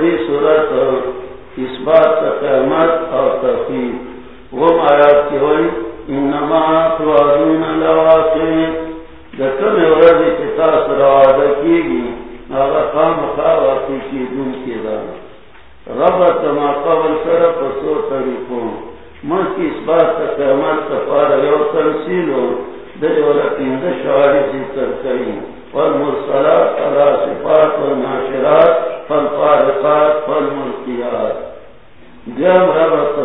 دی صورت اس بات کا قیامت اور تفیق وہ آیات کی ہوئی، انما توازون لواقع جکم ورد کتاس روادہ کی گی آغا خام خواقی کی دن کی دا رب تما قبل سر پسو طریقوں۔ ملک کی اس بات کا قیامت کا پارا یو ترسیل ہو، دل والا پیندہ شعاری جی والمرسلات علا صفات والناشرات۔ پل فارقات پل ملکیات۔ جام ربط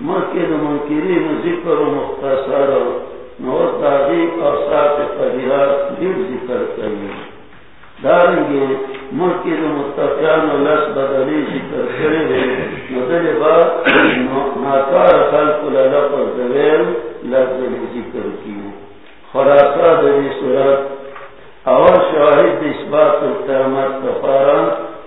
ملکن منکرین ذکر و مختصر نور تعریف اور سات فریات دل ذکر کریں داریں گے ملکن متقیان و لس بدلی ذکر کریں مدل بعد ناکار خلق للا پر دویل لفظ ذکر کیوں خلاصہ دلی صورت اور شاہد اس بات القیامت کا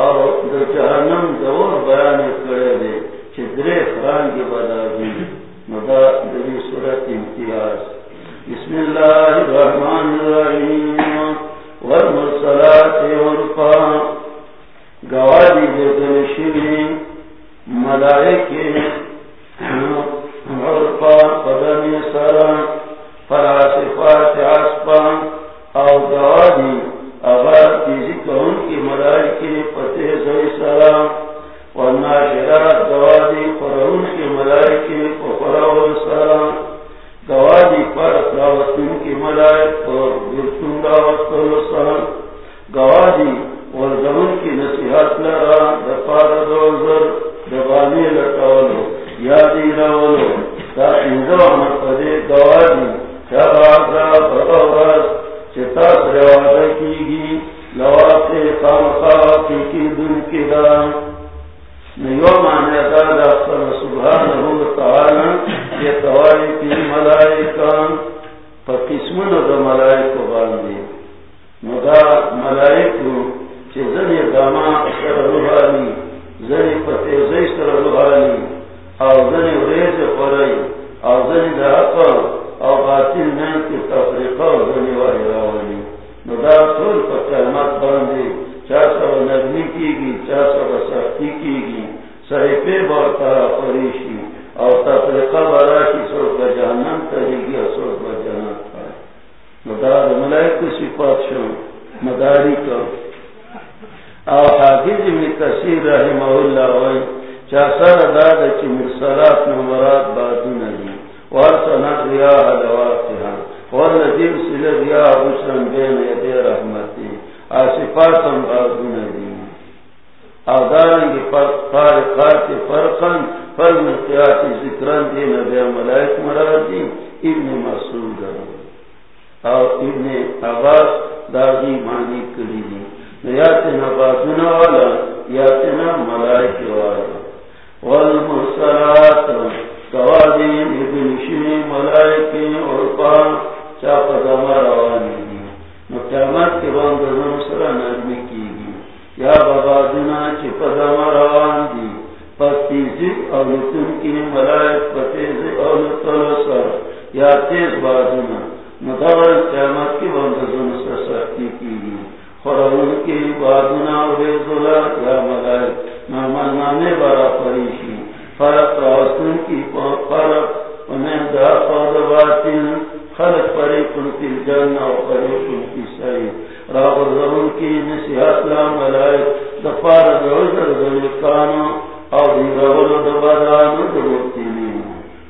اور جہنم دور بیان کرے دے چدرے خران کے بدا دی مدا دلی صورت امتیاز۔ بسم اللہ الرحمن الرحیم۔ والمرسلات عرفا گوادی دے دلشنی ملائکے۔ عرفا قدم سران فراسفات عصبا او گوادی پاکیزی کون کی مراج کی پتے نہ سلام ورنہ شرات پر ان کی مراج کی پفراور سلام او باطل نین کی تفریقا او زنی وائی راوانی مدا طول پا کلمات باندی نرمی کی گی چا سر سختی کی گی سر پی بارتا فریشی او تفریقا براشی سر کا جہنم کا جہنم مدار ملائک صفات شو مداری کو او حافظ میں کثیر رحمہ اللہ وی چاسر داد چی مرسلات نمرات والذین سل ریاح بشرن بین یدی رحمتی آصفاتم بادون لی او دارنگی فارقات فرقا فالملقیات ذکران دین بے ملائک مراد دی ابن مسعود. درد اور ابن عباس دادی مانی کری دی. یا تنا باتنا والا یا تنا ملائک والا. والمرسلات توادین ابن شمی ملائک اور پان چاپ روانی دی کے کی گی یا روان دی اور کی ملائک پتیزی سر یا تیز بازنا مدور قیامت کی بندزن سختی کی گی خورون کی یا مدائر نامان نانے پریشی فرق راستن کی فرق و راغ کی نصیحت دفار دوزر او دبادانو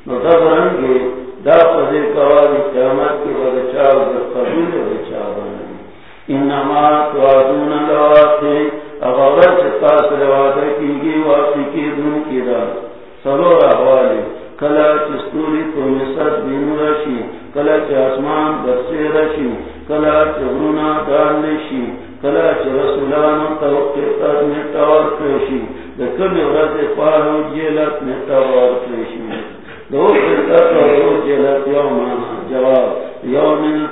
نو دبرنگی دا قوالی قیامت کی قبول انما توقیتات میں تاور جیلت جواب۔ یوم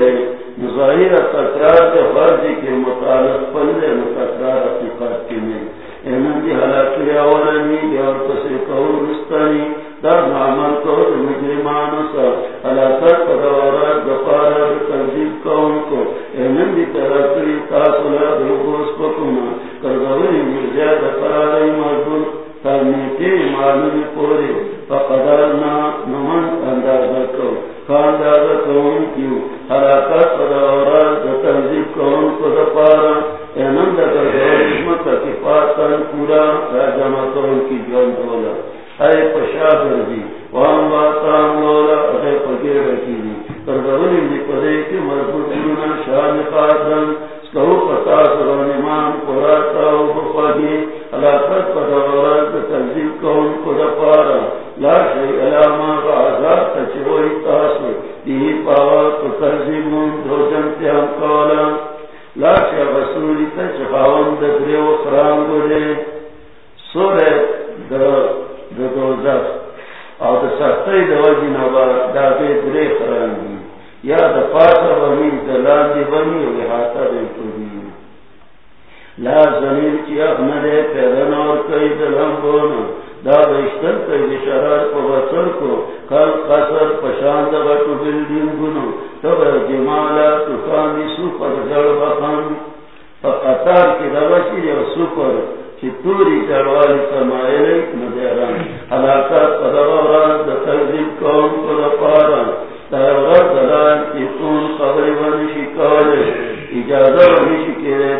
دے۔ تکرار کے فرضی کے مطالب پلے تکرار حقیقت کے میں۔ انہوں دی حلاکی اولانی اور کسی قول مستانی در معمل کو مجرمان سا حلاکت پدورات دفارہ تنظیب کون کو اینن دی ترکری تاصلہ دوگوز پکونا کردوری مرزیہ دفرالی مردون ترمیتی معلومی پوری لا شئی رسولی تچخاون دگریو خرانگو دے سورے در او د سختۍ د وجې نه به دا بې درې خران دي. یا د پاسه بني د لاندې بني او احاطه به کوي لا زمین چې اغنه ده پیدا نور کوي د لمبونو. دا بشتر کوي، د شرار په وسر کو کل قصر پشان د غټو بلډینګونو. تب جمالا طوفان دي سو پر قطار کې دا وشي یو چی توری جروالی سمائلی ندیران حلاکات قدروران دا تغذیب کون قد پاران. تغرر دلان ایتون قبری ونشی کالی اجازه ونشی کیرے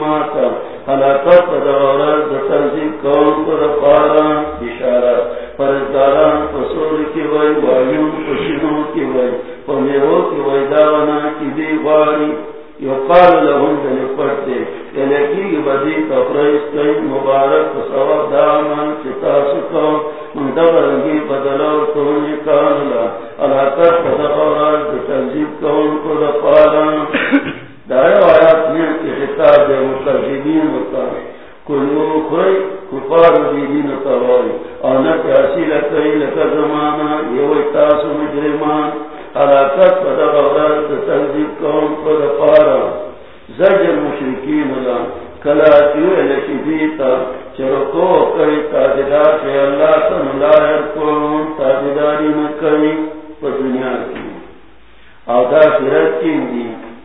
ماتا حلاکت کون پرزداران پسول کی وی پشنو کی وی پمیرو کی وی داونا کی دی یقال لهم پڑتے یلکی بدی تفریس کئی مبارک سواب دامن چتاسو کون بدلو تونی زجر مشرکین اللہ، کلا تیوے لکی دیتا چرکو کئی تاجدار سے اللہ سن لائر کون تاجداری میں کئی پا دنیا کی۔ آدھا فرد کی دی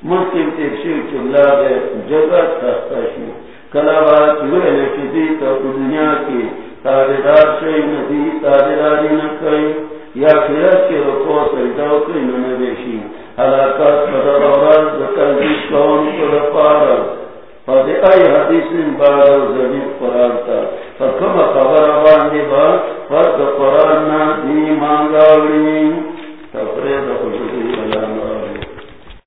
ممکن تکشیو چلا دے جگت تختا شو کلا بات تیوے لکی دیتا پا دنیا کی، تاجدار سے ندی، تاجداری میں کئی یا فرد کی رکو سجداو کئی ننبیشی حرکت مدرورت بتنجیز کون کلپارا فدی ای حدیث بارا زمین قرآن فکم خبر باندی با فرد قرآن نا دی مانگاولی تفرید خوشدی